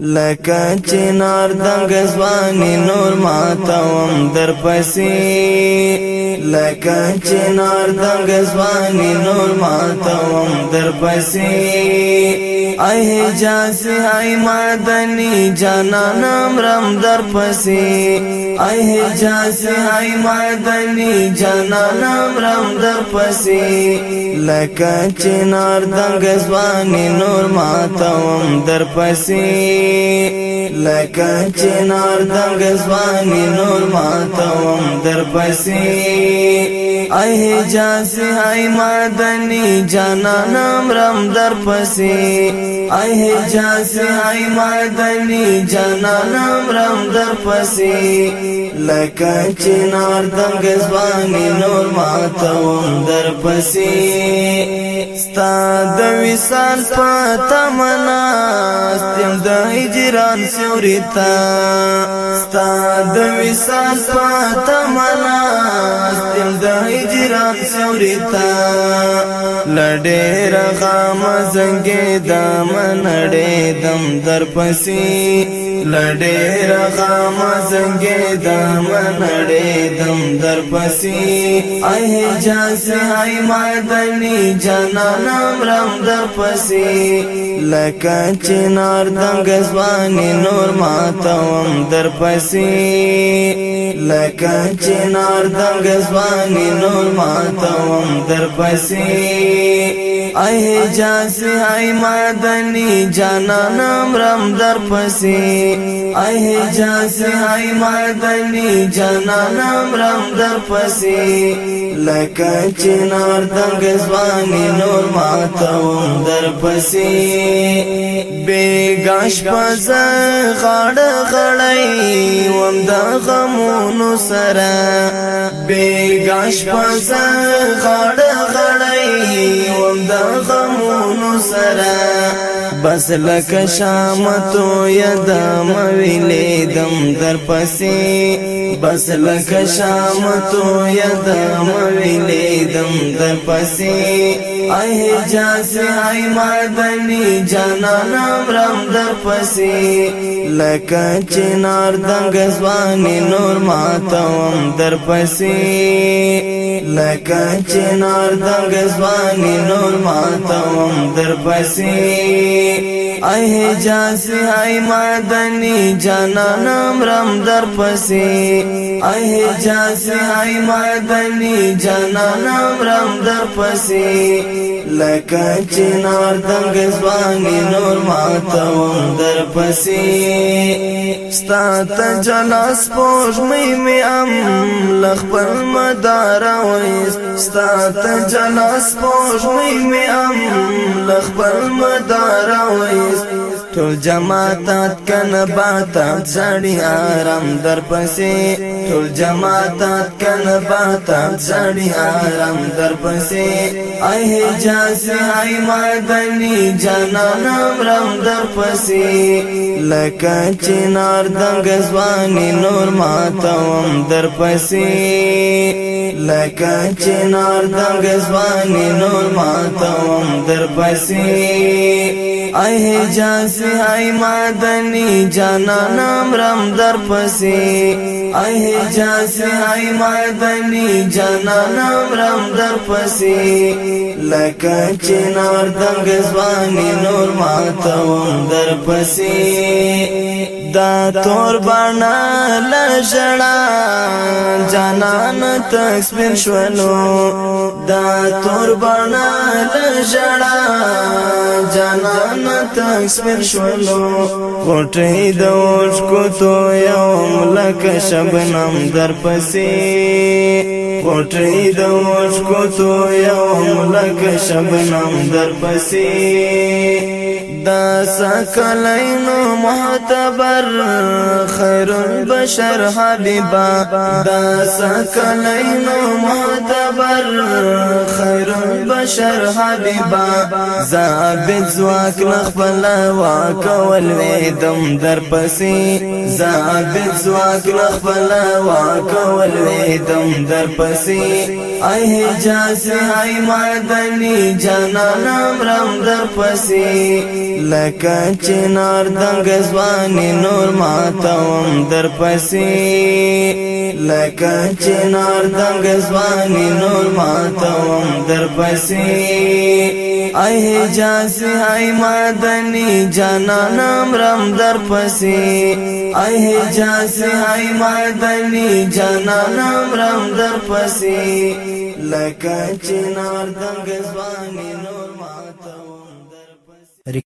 لکه چنار دنګ زوانی نور ماتوم در پسی لکه چنار دنګ زوانی نور ماتوم در پسی اے جاسی آئی رم در پسی آہ جاسی آئی رم در پسی لکا چنار دنگ زوانی نور در پسی لکا چنار دنگ زوانی نور در پسی اے حجازی اے مدنی جانانا مرم در پسی اے حجازی اے مدنی جانانا مرم در پسی لکه چنار دنگ زبانی نور ماتوم در پسی ستا د وصال پتا مناستم د هجران سورتا ستا د وصال پتا مناستم د هجرات سورتا لډېر غم زنګې دا منړې دم در پسې لډېر غم زنګې دا منړې دم در پسې اې جاس هاي مدني جانانم رم در پسې لکه چنار دم غزواني نور ماتوم در پسې لکه چنار دم غزواني نور ماتوم در پسې اے جاسی اے مدنی جانانم رم در پسی اے جاسی اے مدنی جانانم رم در پسی لکه چنار دنگ زوانی نور ماتوم در پسی بیگاش پزر غړ غړی وم د غمونو سره بیگاش پزر غړ غړی وم د غمون سرا بس لک شامتو یدا مویلی دم در پسی بس لک شامتو یدا مویلی دم در پسی اه جاسی ای مردنی جانانم رم در پسی لکه چنار دنگ زوانی نور ماتوم در پسی لکه چنار دنگ زوانی نور ماتوم در پسی اے جاسی های مدنی جانانم رم در پسی اے جاسی های مدنی جانانم رم در پسی لکه چنار دنگ زوانی نور ماتوم در پسی ستا تجلا سپوش میمی ام خپل مدار وایست ستات جلاس پوش مې ام خپل مدار وایست جماعتات کن باتا ساڑی آرام در پسې ټول جماعتات کن بات ساڑی آرام در درپسی مدني مادنی آرام نام پسې لک چنار دنگ سوانی نور ماتم پسې لک چنار دنگ سوانی نور ماتم پسې اے حجازی اے مادنی جانانم رم در پسی اے حجازی اے مادنی جانانم رم در پسی لکه چنار دنگ زوانی نور ماتوم در پسی دا تور بنا لژړا جانان تسبین شولو دا تور بنا لژړا جانان تسبین شولو غټې د اوښ کو تو یوم لک شبنم در پسې غټې د اوښ کو تو یوم لک شبنم در پسې دا سکلینو محتبر اکبر خیر البشر حبیبا دا سکلین خبر خیر البشر حبیبا زابد زواک نخپل واکول ویدم در پسی زابد زواک نخپل واکول ویدم در پسی ای حجاز ای مدنی جانانم رم در پسی لکه چنار دنگ زوانی نور ماتوم در پسی ل چنار دنگ زبانی نور ماتم مادنی جانا نام مدنی در پسی مادنی جانا نام مدنی در پسی لک چنار دنگ زبانی نور ماتم پسی